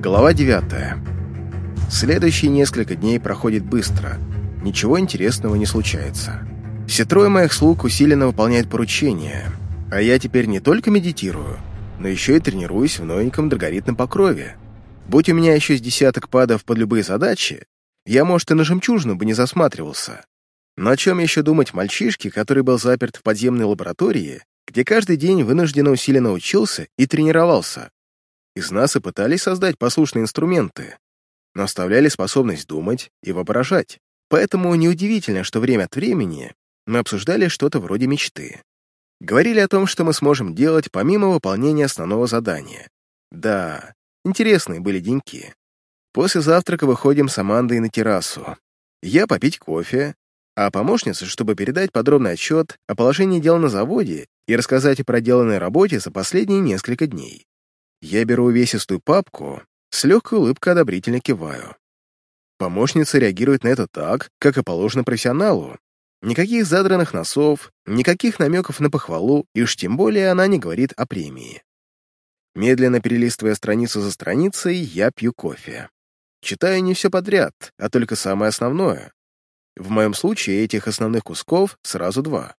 Глава 9. Следующие несколько дней проходит быстро. Ничего интересного не случается. Все трое моих слуг усиленно выполняют поручения, а я теперь не только медитирую, но еще и тренируюсь в новеньком драгоритном покрове. Будь у меня еще с десяток падов под любые задачи, я, может, и на жемчужину бы не засматривался. Но о чем еще думать мальчишке, который был заперт в подземной лаборатории, где каждый день вынужденно усиленно учился и тренировался? Из нас и пытались создать послушные инструменты, но оставляли способность думать и воображать. Поэтому неудивительно, что время от времени мы обсуждали что-то вроде мечты. Говорили о том, что мы сможем делать помимо выполнения основного задания. Да, интересные были деньки. После завтрака выходим с Амандой на террасу. Я попить кофе, а помощница, чтобы передать подробный отчет о положении дел на заводе и рассказать о проделанной работе за последние несколько дней. Я беру увесистую папку, с легкой улыбкой одобрительно киваю. Помощница реагирует на это так, как и положено профессионалу. Никаких задранных носов, никаких намеков на похвалу, и уж тем более она не говорит о премии. Медленно перелистывая страницу за страницей, я пью кофе. Читаю не все подряд, а только самое основное. В моем случае этих основных кусков сразу два.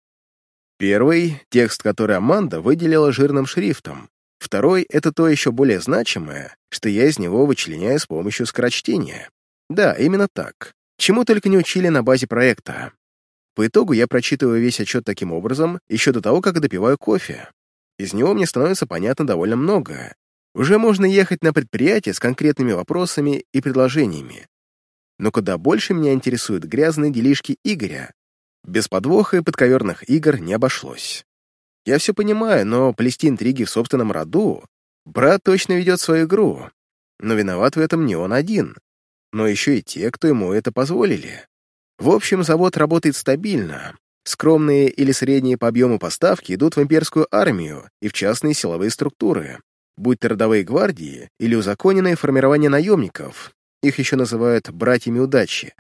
Первый — текст, который Аманда выделила жирным шрифтом, Второй — это то еще более значимое, что я из него вычленяю с помощью скорочтения. Да, именно так. Чему только не учили на базе проекта. По итогу я прочитываю весь отчет таким образом еще до того, как допиваю кофе. Из него мне становится понятно довольно много. Уже можно ехать на предприятие с конкретными вопросами и предложениями. Но куда больше меня интересуют грязные делишки Игоря. Без подвоха и подковерных игр не обошлось. Я все понимаю, но плести интриги в собственном роду... Брат точно ведет свою игру. Но виноват в этом не он один. Но еще и те, кто ему это позволили. В общем, завод работает стабильно. Скромные или средние по объему поставки идут в имперскую армию и в частные силовые структуры, будь то родовые гвардии или узаконенное формирование наемников. Их еще называют «братьями удачи».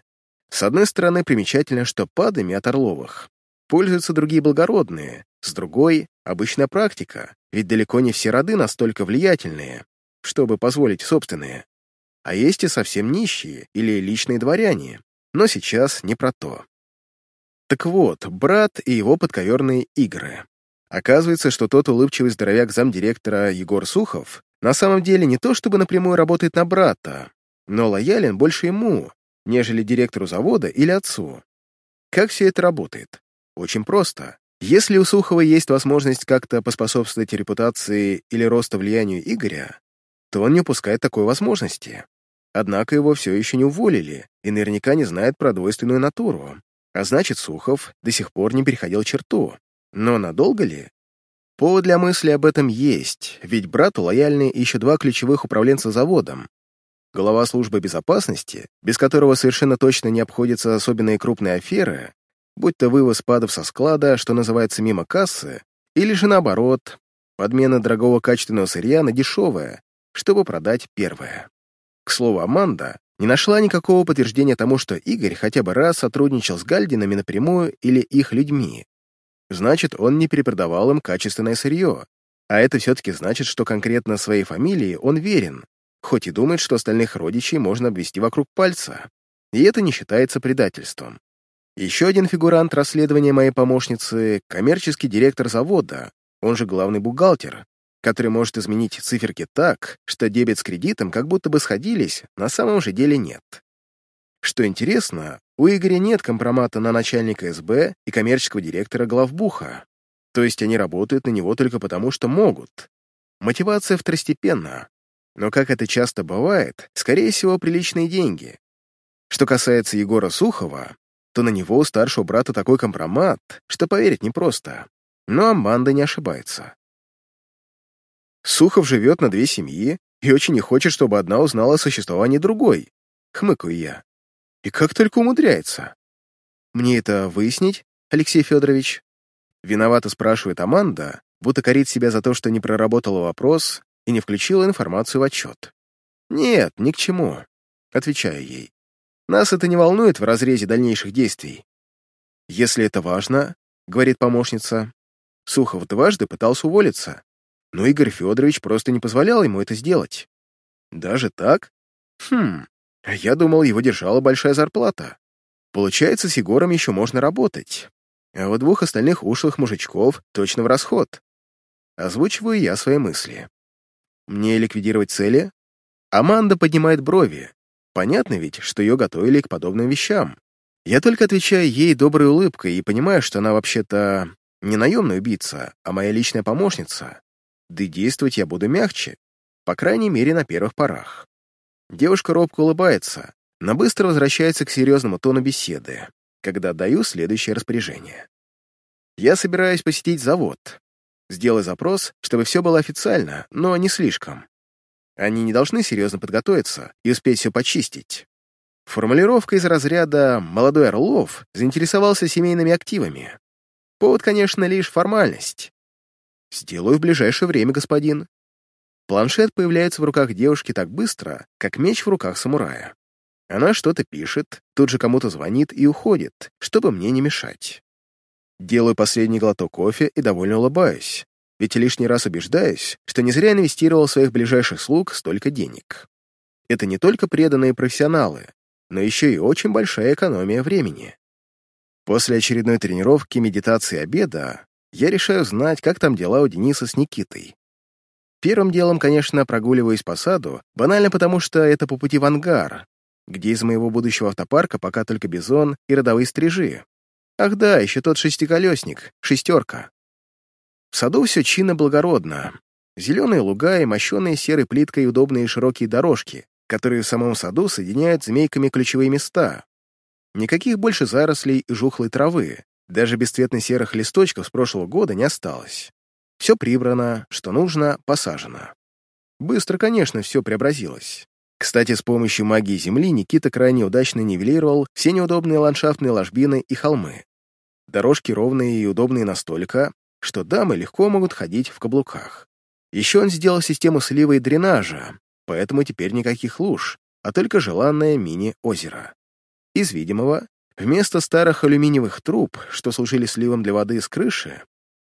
С одной стороны, примечательно, что падами от Орловых пользуются другие благородные, с другой — обычная практика, ведь далеко не все роды настолько влиятельные, чтобы позволить собственные. А есть и совсем нищие или личные дворяне, но сейчас не про то. Так вот, брат и его подковерные игры. Оказывается, что тот улыбчивый здоровяк замдиректора Егор Сухов на самом деле не то чтобы напрямую работает на брата, но лоялен больше ему, нежели директору завода или отцу. Как все это работает? Очень просто. Если у Сухова есть возможность как-то поспособствовать репутации или росту влиянию Игоря, то он не упускает такой возможности. Однако его все еще не уволили и наверняка не знает про двойственную натуру. А значит, Сухов до сих пор не переходил черту. Но надолго ли? Повод для мысли об этом есть, ведь брату лояльны еще два ключевых управленца заводом. Глава службы безопасности, без которого совершенно точно не обходятся особенные крупные аферы, будь то вывоз падов со склада, что называется мимо кассы, или же наоборот, подмена дорогого качественного сырья на дешевое, чтобы продать первое. К слову, Аманда не нашла никакого подтверждения тому, что Игорь хотя бы раз сотрудничал с Гальдинами напрямую или их людьми. Значит, он не перепродавал им качественное сырье, а это все-таки значит, что конкретно своей фамилии он верен, хоть и думает, что остальных родичей можно обвести вокруг пальца. И это не считается предательством. Еще один фигурант расследования моей помощницы — коммерческий директор завода, он же главный бухгалтер, который может изменить циферки так, что дебет с кредитом как будто бы сходились, на самом же деле нет. Что интересно, у Игоря нет компромата на начальника СБ и коммерческого директора главбуха, то есть они работают на него только потому, что могут. Мотивация второстепенна, но, как это часто бывает, скорее всего, приличные деньги. Что касается Егора Сухова, то на него у старшего брата такой компромат, что поверить непросто. Но Аманда не ошибается. Сухов живет на две семьи и очень не хочет, чтобы одна узнала о существовании другой. Хмыкаю я. И как только умудряется. Мне это выяснить, Алексей Федорович? Виновато спрашивает Аманда, будто корит себя за то, что не проработала вопрос и не включила информацию в отчет. «Нет, ни к чему», — отвечаю ей. Нас это не волнует в разрезе дальнейших действий. Если это важно, — говорит помощница, — Сухов дважды пытался уволиться, но Игорь Федорович просто не позволял ему это сделать. Даже так? Хм, я думал, его держала большая зарплата. Получается, с Егором еще можно работать. А вот двух остальных ушлых мужичков точно в расход. Озвучиваю я свои мысли. Мне ликвидировать цели? Аманда поднимает брови. Понятно ведь, что ее готовили к подобным вещам. Я только отвечаю ей доброй улыбкой и понимаю, что она вообще-то не наемная убийца, а моя личная помощница. Да и действовать я буду мягче, по крайней мере, на первых порах. Девушка робко улыбается, но быстро возвращается к серьезному тону беседы, когда даю следующее распоряжение. Я собираюсь посетить завод. Сделай запрос, чтобы все было официально, но не слишком. Они не должны серьезно подготовиться и успеть все почистить. Формулировка из разряда «молодой Орлов» заинтересовался семейными активами. Повод, конечно, лишь формальность. «Сделаю в ближайшее время, господин». Планшет появляется в руках девушки так быстро, как меч в руках самурая. Она что-то пишет, тут же кому-то звонит и уходит, чтобы мне не мешать. Делаю последний глоток кофе и довольно улыбаюсь, ведь лишний раз убеждаюсь, что не зря инвестировал в своих ближайших слуг столько денег. Это не только преданные профессионалы, но еще и очень большая экономия времени. После очередной тренировки, медитации обеда я решаю знать, как там дела у Дениса с Никитой. Первым делом, конечно, прогуливаюсь по саду, банально потому, что это по пути в ангар, где из моего будущего автопарка пока только бизон и родовые стрижи. Ах да, еще тот шестиколесник, шестерка. В саду все чинно благородно. Зеленые луга и мощенные серой плиткой удобные широкие дорожки, которые в самом саду соединяют змейками ключевые места. Никаких больше зарослей и жухлой травы, даже бесцветно-серых листочков с прошлого года не осталось. Все прибрано, что нужно, посажено. Быстро, конечно, все преобразилось. Кстати, с помощью магии Земли Никита крайне удачно нивелировал все неудобные ландшафтные ложбины и холмы. Дорожки ровные и удобные настолько, что дамы легко могут ходить в каблуках. Еще он сделал систему слива и дренажа, поэтому теперь никаких луж, а только желанное мини-озеро. Из видимого, вместо старых алюминиевых труб, что служили сливом для воды с крыши,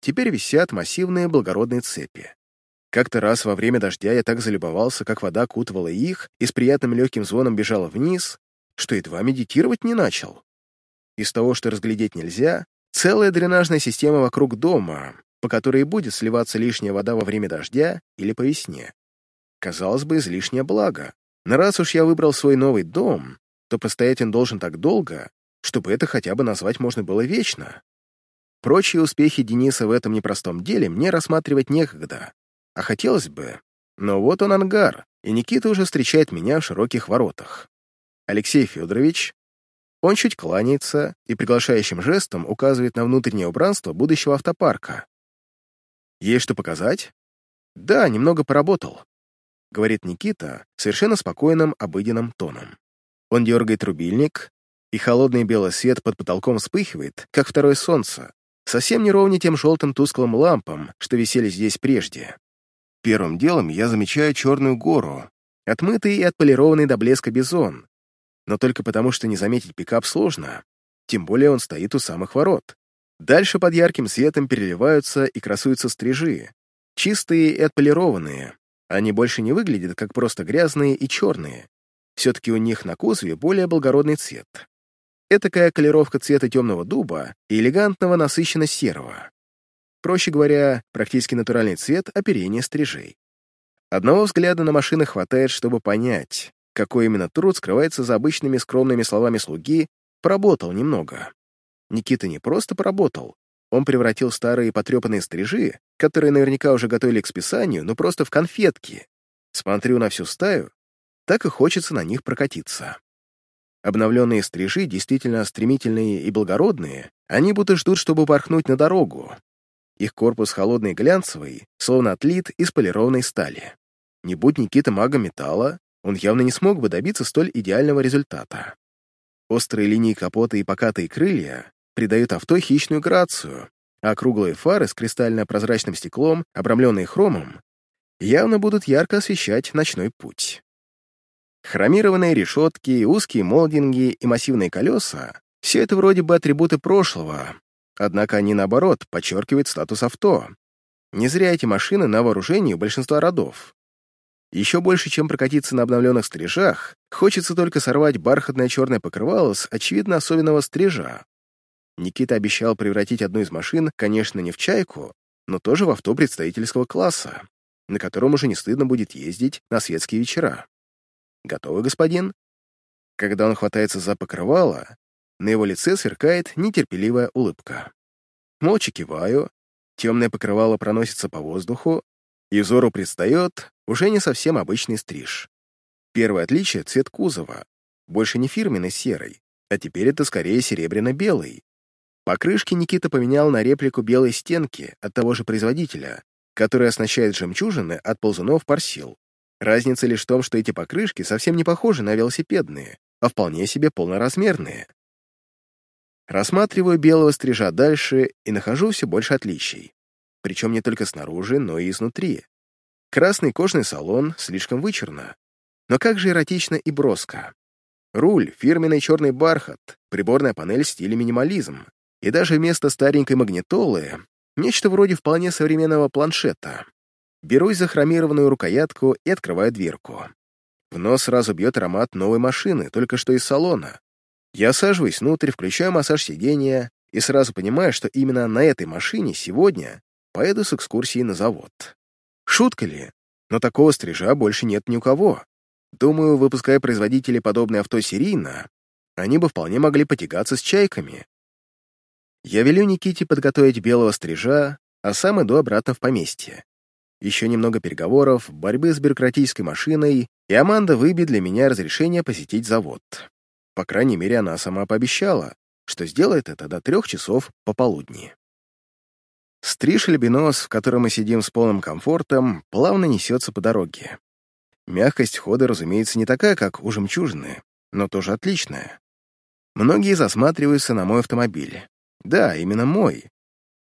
теперь висят массивные благородные цепи. Как-то раз во время дождя я так залюбовался, как вода кутывала их и с приятным легким звоном бежала вниз, что едва медитировать не начал. Из того, что разглядеть нельзя, Целая дренажная система вокруг дома, по которой будет сливаться лишняя вода во время дождя или по весне. Казалось бы, излишнее благо. Но раз уж я выбрал свой новый дом, то постоять он должен так долго, чтобы это хотя бы назвать можно было вечно. Прочие успехи Дениса в этом непростом деле мне рассматривать некогда. А хотелось бы. Но вот он ангар, и Никита уже встречает меня в широких воротах. Алексей Федорович, он чуть кланяется и приглашающим жестом указывает на внутреннее убранство будущего автопарка. «Есть что показать?» «Да, немного поработал», — говорит Никита совершенно спокойным, обыденным тоном. Он дергает рубильник, и холодный белый свет под потолком вспыхивает, как второе солнце, совсем не ровнее тем желтым тусклым лампам, что висели здесь прежде. Первым делом я замечаю черную гору, отмытый и отполированный до блеска бизон, но только потому, что не заметить пикап сложно, тем более он стоит у самых ворот. Дальше под ярким светом переливаются и красуются стрижи, чистые и отполированные. Они больше не выглядят как просто грязные и черные. Все-таки у них на кузове более благородный цвет. Этакая колеровка цвета темного дуба и элегантного насыщенно-серого. Проще говоря, практически натуральный цвет оперения стрижей. Одного взгляда на машины хватает, чтобы понять, какой именно труд скрывается за обычными скромными словами слуги, поработал немного. Никита не просто поработал, он превратил старые потрепанные стрижи, которые наверняка уже готовили к списанию, но просто в конфетки. Смотрю на всю стаю, так и хочется на них прокатиться. Обновленные стрижи действительно стремительные и благородные, они будто ждут, чтобы порхнуть на дорогу. Их корпус холодный и глянцевый, словно отлит из полированной стали. Не будь Никита магом металла, он явно не смог бы добиться столь идеального результата. Острые линии капота и покатые крылья придают авто хищную грацию, а круглые фары с кристально-прозрачным стеклом, обрамленные хромом, явно будут ярко освещать ночной путь. Хромированные решетки, узкие молдинги и массивные колеса — все это вроде бы атрибуты прошлого, однако они, наоборот, подчеркивают статус авто. Не зря эти машины на вооружении большинства родов. Еще больше, чем прокатиться на обновленных стрижах, хочется только сорвать бархатное черное покрывало с очевидно особенного стрижа. Никита обещал превратить одну из машин, конечно, не в «Чайку», но тоже в авто представительского класса, на котором уже не стыдно будет ездить на светские вечера. Готовы, господин? Когда он хватается за покрывало, на его лице сверкает нетерпеливая улыбка. Молча киваю, темное покрывало проносится по воздуху, и взору предстает уже не совсем обычный стриж. Первое отличие — цвет кузова. Больше не фирменный серый, а теперь это скорее серебряно-белый. Покрышки Никита поменял на реплику белой стенки от того же производителя, который оснащает жемчужины от ползунов парсил. Разница лишь в том, что эти покрышки совсем не похожи на велосипедные, а вполне себе полноразмерные. Рассматриваю белого стрижа дальше и нахожу все больше отличий. Причем не только снаружи, но и изнутри. Красный кожный салон слишком вычурно. Но как же эротично и броско. Руль, фирменный черный бархат, приборная панель в стиле минимализм. И даже вместо старенькой магнитолы нечто вроде вполне современного планшета. Берусь за хромированную рукоятку и открываю дверку. В нос сразу бьет аромат новой машины, только что из салона. Я саживаюсь внутрь, включаю массаж сидения и сразу понимаю, что именно на этой машине сегодня поеду с экскурсией на завод. Шутка ли? Но такого стрижа больше нет ни у кого. Думаю, выпуская производители подобные авто серийно, они бы вполне могли потягаться с чайками. Я велю Никите подготовить белого стрижа, а сам иду обратно в поместье. Еще немного переговоров, борьбы с бюрократической машиной, и Аманда выбьет для меня разрешение посетить завод. По крайней мере, она сама пообещала, что сделает это до трех часов пополудни. Стриж альбинос, в котором мы сидим с полным комфортом, плавно несется по дороге. Мягкость хода, разумеется, не такая, как у жемчужины, но тоже отличная. Многие засматриваются на мой автомобиль. Да, именно мой.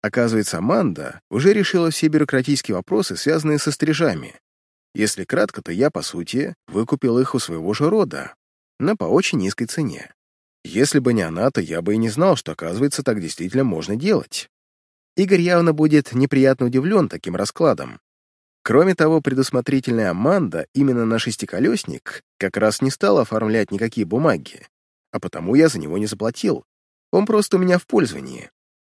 Оказывается, Аманда уже решила все бюрократические вопросы, связанные со стрижами. Если кратко, то я, по сути, выкупил их у своего же рода но по очень низкой цене. Если бы не она, то я бы и не знал, что, оказывается, так действительно можно делать. Игорь явно будет неприятно удивлен таким раскладом. Кроме того, предусмотрительная Аманда именно на шестиколесник как раз не стала оформлять никакие бумаги, а потому я за него не заплатил. Он просто у меня в пользовании.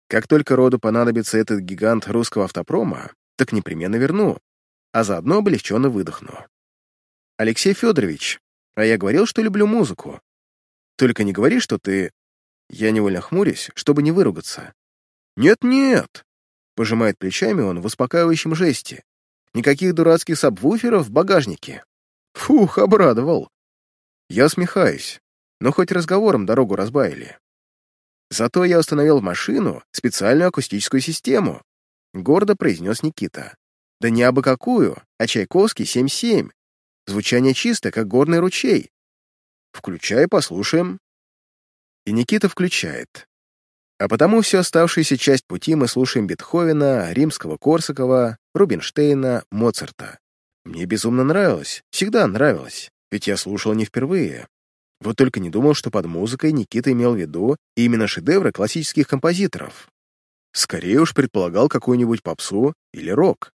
Как только роду понадобится этот гигант русского автопрома, так непременно верну, а заодно облегченно выдохну. Алексей Федорович, а я говорил, что люблю музыку. Только не говори, что ты...» Я невольно хмурюсь, чтобы не выругаться. «Нет-нет!» — пожимает плечами он в успокаивающем жесте. «Никаких дурацких сабвуферов в багажнике». Фух, обрадовал. Я смехаюсь, но хоть разговором дорогу разбавили. Зато я установил в машину специальную акустическую систему, гордо произнес Никита. Да не абы какую, а Чайковский 7.7, Звучание чистое, как горный ручей. Включай, послушаем. И Никита включает. А потому всю оставшуюся часть пути мы слушаем Бетховена, Римского-Корсакова, Рубинштейна, Моцарта. Мне безумно нравилось, всегда нравилось, ведь я слушал не впервые. Вот только не думал, что под музыкой Никита имел в виду именно шедевры классических композиторов. Скорее уж предполагал какую-нибудь попсу или рок.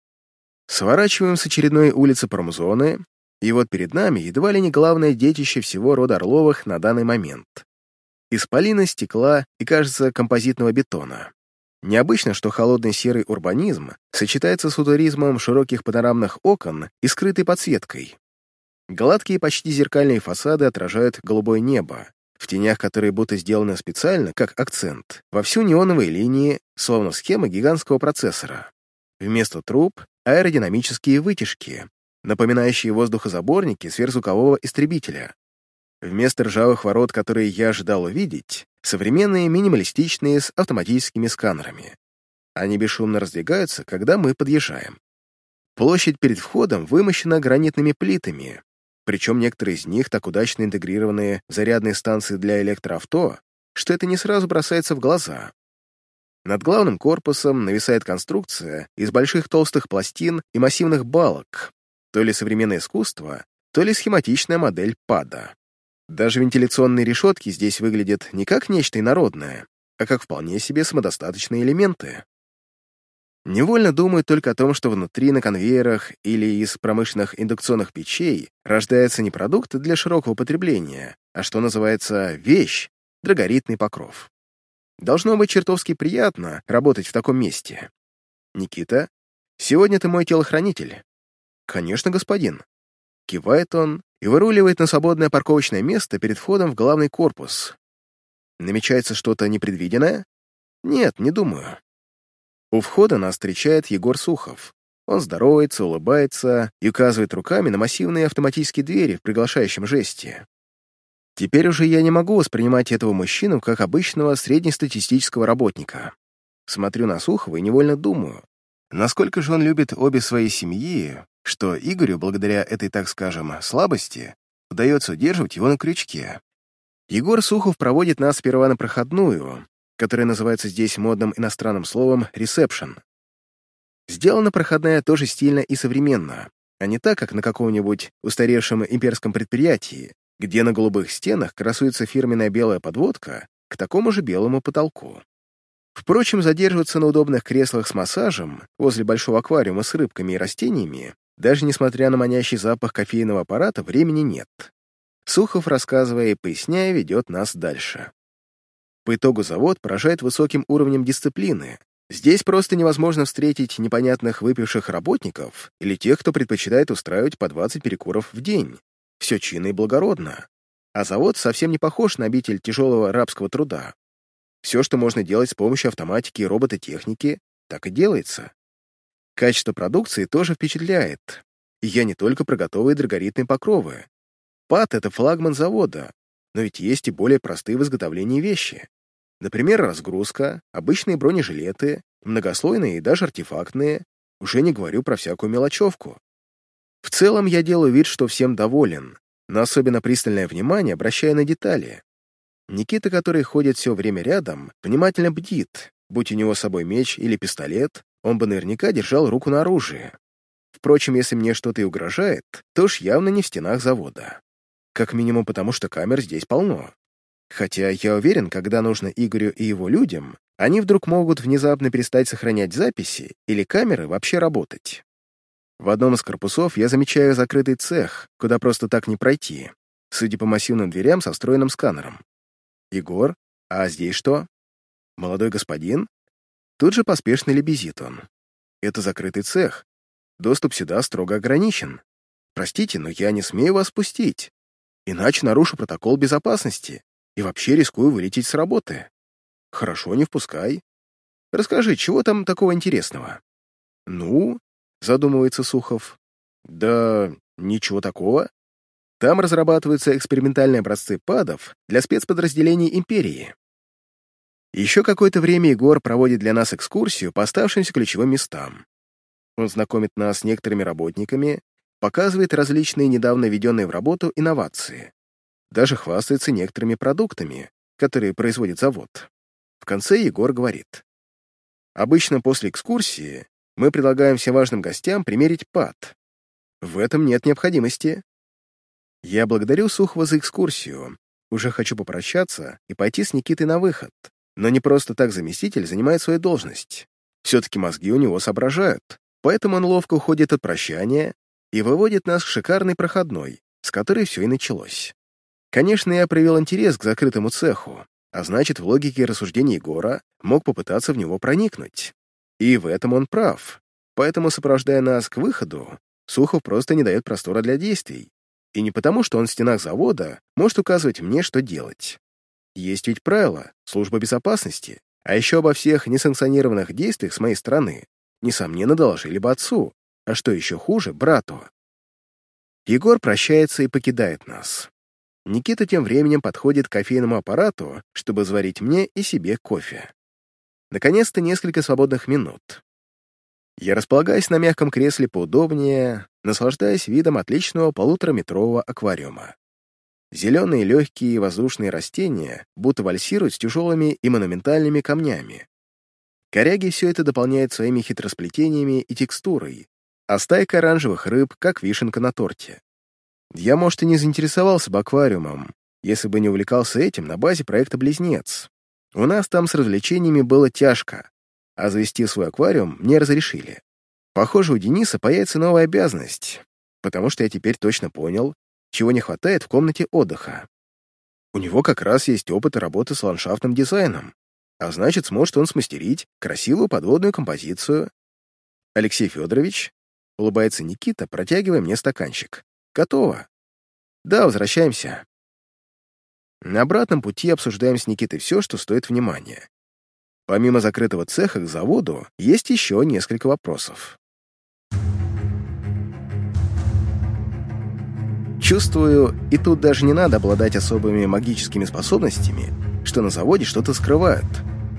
Сворачиваем с очередной улицы промзоны и вот перед нами едва ли не главное детище всего рода Орловых на данный момент. Исполина стекла и, кажется, композитного бетона. Необычно, что холодный серый урбанизм сочетается с утуризмом широких панорамных окон и скрытой подсветкой. Гладкие почти зеркальные фасады отражают голубое небо, в тенях которые будто сделаны специально, как акцент, во всю неоновые линии, словно схема гигантского процессора. Вместо труб — аэродинамические вытяжки, напоминающие воздухозаборники сверхзвукового истребителя. Вместо ржавых ворот, которые я ожидал увидеть, современные минималистичные с автоматическими сканерами. Они бесшумно раздвигаются, когда мы подъезжаем. Площадь перед входом вымощена гранитными плитами, причем некоторые из них так удачно интегрированы в зарядные станции для электроавто, что это не сразу бросается в глаза. Над главным корпусом нависает конструкция из больших толстых пластин и массивных балок, то ли современное искусство, то ли схематичная модель пада. Даже вентиляционные решетки здесь выглядят не как нечто инородное, а как вполне себе самодостаточные элементы. Невольно думаю только о том, что внутри на конвейерах или из промышленных индукционных печей рождается не продукт для широкого потребления, а что называется вещь, драгоритный покров. Должно быть чертовски приятно работать в таком месте. Никита, сегодня ты мой телохранитель. Конечно, господин. Кивает он и выруливает на свободное парковочное место перед входом в главный корпус. Намечается что-то непредвиденное? Нет, не думаю. У входа нас встречает Егор Сухов. Он здоровается, улыбается и указывает руками на массивные автоматические двери в приглашающем жесте. Теперь уже я не могу воспринимать этого мужчину как обычного среднестатистического работника. Смотрю на Сухова и невольно думаю, насколько же он любит обе свои семьи, что Игорю, благодаря этой, так скажем, слабости, удается удерживать его на крючке. Егор Сухов проводит нас сперва на проходную, которая называется здесь модным иностранным словом «ресепшн». Сделана проходная тоже стильно и современно, а не так, как на каком-нибудь устаревшем имперском предприятии, где на голубых стенах красуется фирменная белая подводка к такому же белому потолку. Впрочем, задерживаться на удобных креслах с массажем возле большого аквариума с рыбками и растениями, даже несмотря на манящий запах кофейного аппарата, времени нет. Сухов, рассказывая и поясняя, ведет нас дальше. По итогу завод поражает высоким уровнем дисциплины. Здесь просто невозможно встретить непонятных выпивших работников или тех, кто предпочитает устраивать по 20 перекуров в день. Все чинно и благородно. А завод совсем не похож на обитель тяжелого рабского труда. Все, что можно делать с помощью автоматики и робототехники, так и делается. Качество продукции тоже впечатляет. И я не только про готовые драгоритные покровы. ПАТ — это флагман завода, но ведь есть и более простые в изготовлении вещи. Например, разгрузка, обычные бронежилеты, многослойные и даже артефактные, уже не говорю про всякую мелочевку. В целом я делаю вид, что всем доволен, но особенно пристальное внимание обращаю на детали. Никита, который ходит все время рядом, внимательно бдит. Будь у него с собой меч или пистолет, он бы наверняка держал руку на оружие. Впрочем, если мне что-то и угрожает, то уж явно не в стенах завода. Как минимум потому, что камер здесь полно. Хотя я уверен, когда нужно Игорю и его людям, они вдруг могут внезапно перестать сохранять записи или камеры вообще работать. В одном из корпусов я замечаю закрытый цех, куда просто так не пройти, судя по массивным дверям со встроенным сканером. «Егор, а здесь что?» «Молодой господин?» Тут же поспешно лебезит он. «Это закрытый цех. Доступ сюда строго ограничен. Простите, но я не смею вас пустить. Иначе нарушу протокол безопасности и вообще рискую вылететь с работы. Хорошо, не впускай. Расскажи, чего там такого интересного? Ну, задумывается Сухов. Да ничего такого. Там разрабатываются экспериментальные образцы падов для спецподразделений Империи. Еще какое-то время Егор проводит для нас экскурсию по оставшимся ключевым местам. Он знакомит нас с некоторыми работниками, показывает различные недавно введенные в работу инновации. Даже хвастается некоторыми продуктами, которые производит завод. В конце Егор говорит. Обычно после экскурсии мы предлагаем всем важным гостям примерить пад. В этом нет необходимости. Я благодарю Сухова за экскурсию. Уже хочу попрощаться и пойти с Никитой на выход. Но не просто так заместитель занимает свою должность. Все-таки мозги у него соображают, поэтому он ловко уходит от прощания и выводит нас к шикарной проходной, с которой все и началось. Конечно, я привел интерес к закрытому цеху, а значит, в логике рассуждений Егора мог попытаться в него проникнуть. И в этом он прав. Поэтому, сопровождая нас к выходу, Сухов просто не дает простора для действий. И не потому, что он в стенах завода может указывать мне, что делать. Есть ведь правила, служба безопасности, а еще обо всех несанкционированных действиях с моей стороны, несомненно, доложили бы отцу, а что еще хуже, брату. Егор прощается и покидает нас. Никита тем временем подходит к кофейному аппарату, чтобы заварить мне и себе кофе. Наконец-то несколько свободных минут. Я располагаюсь на мягком кресле поудобнее, наслаждаясь видом отличного полутораметрового аквариума. Зеленые легкие воздушные растения будто вальсируют с тяжелыми и монументальными камнями. Коряги все это дополняют своими хитросплетениями и текстурой, а стайка оранжевых рыб, как вишенка на торте. Я, может, и не заинтересовался бы аквариумом, если бы не увлекался этим на базе проекта «Близнец». У нас там с развлечениями было тяжко, а завести свой аквариум мне разрешили. Похоже, у Дениса появится новая обязанность, потому что я теперь точно понял, чего не хватает в комнате отдыха. У него как раз есть опыт работы с ландшафтным дизайном, а значит, сможет он смастерить красивую подводную композицию. Алексей Федорович, улыбается Никита, протягивая мне стаканчик. Готово. Да, возвращаемся. На обратном пути обсуждаем с Никитой все, что стоит внимания. Помимо закрытого цеха к заводу, есть еще несколько вопросов. Чувствую, и тут даже не надо обладать особыми магическими способностями, что на заводе что-то скрывают.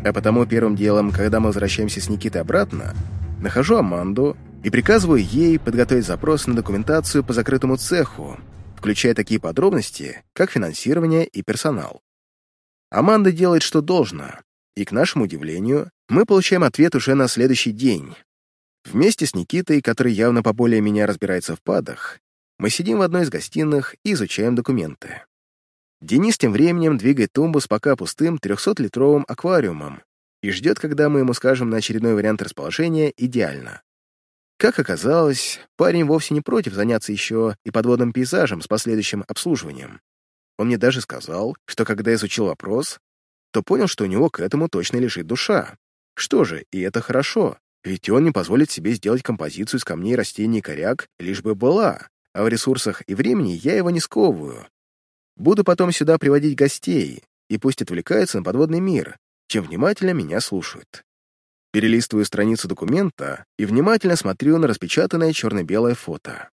А потому первым делом, когда мы возвращаемся с Никитой обратно, нахожу Аманду и приказываю ей подготовить запрос на документацию по закрытому цеху, включая такие подробности, как финансирование и персонал. Аманда делает, что должно, и, к нашему удивлению, мы получаем ответ уже на следующий день. Вместе с Никитой, который явно поболее меня разбирается в падах, мы сидим в одной из гостиных и изучаем документы. Денис тем временем двигает тумбу с пока пустым 300-литровым аквариумом и ждет, когда мы ему скажем на очередной вариант расположения идеально. Как оказалось, парень вовсе не против заняться еще и подводным пейзажем с последующим обслуживанием. Он мне даже сказал, что когда изучил вопрос, то понял, что у него к этому точно лежит душа. Что же, и это хорошо, ведь он не позволит себе сделать композицию из камней, растений и коряк, лишь бы была, а в ресурсах и времени я его не сковываю. Буду потом сюда приводить гостей, и пусть отвлекаются на подводный мир, чем внимательно меня слушают. Перелистываю страницу документа и внимательно смотрю на распечатанное черно-белое фото.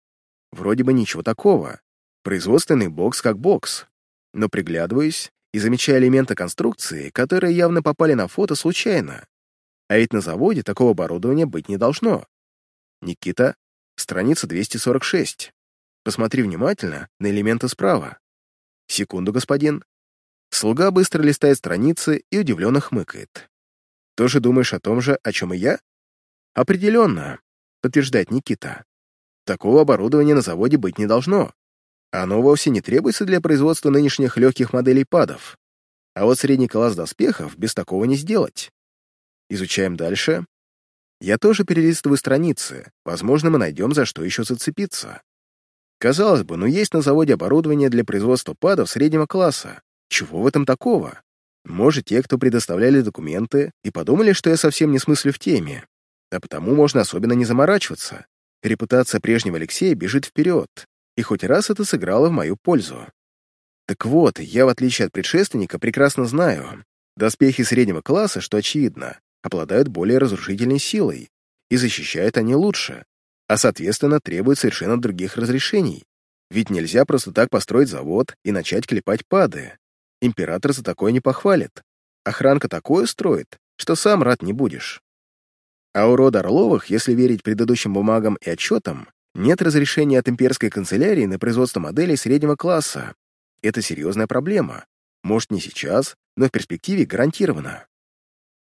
Вроде бы ничего такого. Производственный бокс как бокс. Но приглядываюсь и замечаю элементы конструкции, которые явно попали на фото случайно. А ведь на заводе такого оборудования быть не должно. Никита, страница 246. Посмотри внимательно на элементы справа. Секунду, господин. Слуга быстро листает страницы и удивленно хмыкает. Тоже думаешь о том же, о чем и я? Определенно, подтверждает Никита. Такого оборудования на заводе быть не должно. Оно вовсе не требуется для производства нынешних легких моделей падов. А вот средний класс доспехов без такого не сделать. Изучаем дальше. Я тоже перелистываю страницы. Возможно, мы найдем, за что еще зацепиться. Казалось бы, ну есть на заводе оборудование для производства падов среднего класса. Чего в этом такого? Может, те, кто предоставляли документы, и подумали, что я совсем не смыслю в теме. А потому можно особенно не заморачиваться. Репутация прежнего Алексея бежит вперед, и хоть раз это сыграло в мою пользу. Так вот, я, в отличие от предшественника, прекрасно знаю, доспехи среднего класса, что очевидно, обладают более разрушительной силой, и защищают они лучше, а, соответственно, требует совершенно других разрешений. Ведь нельзя просто так построить завод и начать клепать пады. Император за такое не похвалит. Охранка такое строит, что сам рад не будешь. А у рода Орловых, если верить предыдущим бумагам и отчетам, нет разрешения от имперской канцелярии на производство моделей среднего класса. Это серьезная проблема. Может, не сейчас, но в перспективе гарантированно.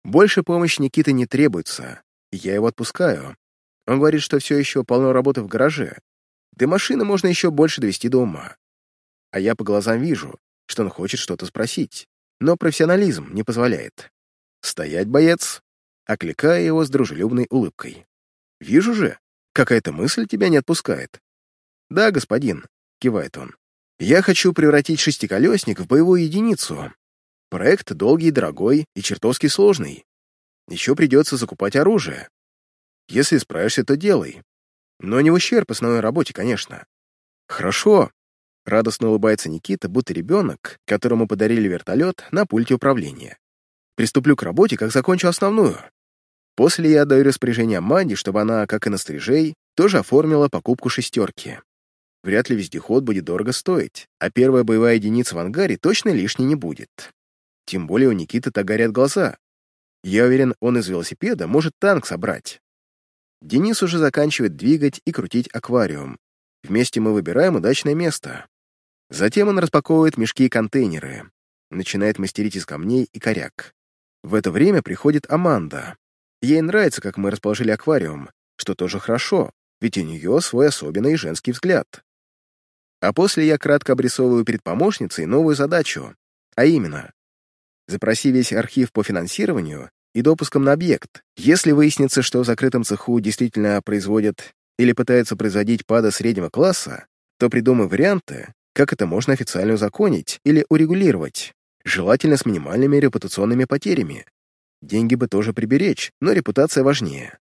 Больше помощи Никиты не требуется, я его отпускаю, он говорит, что все еще полно работы в гараже. Да машины можно еще больше довести до ума. А я по глазам вижу, что он хочет что-то спросить, но профессионализм не позволяет. «Стоять, боец!» окликая его с дружелюбной улыбкой. «Вижу же, какая-то мысль тебя не отпускает». «Да, господин», — кивает он. «Я хочу превратить шестиколесник в боевую единицу. Проект долгий, дорогой и чертовски сложный. Еще придется закупать оружие, если справишься, то делай. Но не в ущерб основной работе, конечно. Хорошо. Радостно улыбается Никита, будто ребенок, которому подарили вертолет на пульте управления. Приступлю к работе, как закончу основную. После я отдаю распоряжение Манди, чтобы она, как и на стрижей, тоже оформила покупку шестерки. Вряд ли вездеход будет дорого стоить, а первая боевая единица в ангаре точно лишней не будет. Тем более у Никиты так горят глаза. Я уверен, он из велосипеда может танк собрать. Денис уже заканчивает двигать и крутить аквариум. Вместе мы выбираем удачное место. Затем он распаковывает мешки и контейнеры, начинает мастерить из камней и коряк. В это время приходит Аманда. Ей нравится, как мы расположили аквариум, что тоже хорошо, ведь у нее свой особенный женский взгляд. А после я кратко обрисовываю перед помощницей новую задачу, а именно, запроси весь архив по финансированию и допуском на объект. Если выяснится, что в закрытом цеху действительно производят или пытаются производить пада среднего класса, то придумай варианты, как это можно официально узаконить или урегулировать, желательно с минимальными репутационными потерями. Деньги бы тоже приберечь, но репутация важнее.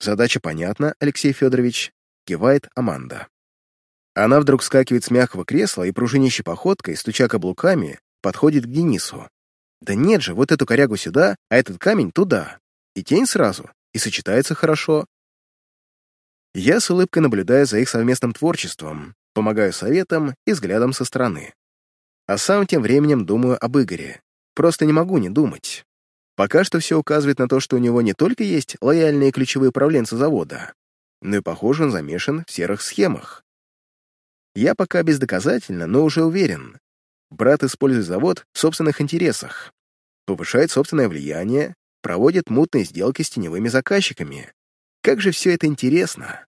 Задача понятна, Алексей Федорович, кивает Аманда. Она вдруг скакивает с мягкого кресла и пружинящей походкой, стуча каблуками, подходит к Денису. Да нет же, вот эту корягу сюда, а этот камень туда. И тень сразу, и сочетается хорошо. Я с улыбкой наблюдаю за их совместным творчеством, помогаю советом и взглядом со стороны. А сам тем временем думаю об Игоре. Просто не могу не думать. Пока что все указывает на то, что у него не только есть лояльные ключевые управленцы завода, но и, похоже, он замешан в серых схемах. Я пока бездоказательно, но уже уверен. Брат использует завод в собственных интересах, повышает собственное влияние, проводит мутные сделки с теневыми заказчиками. Как же все это интересно!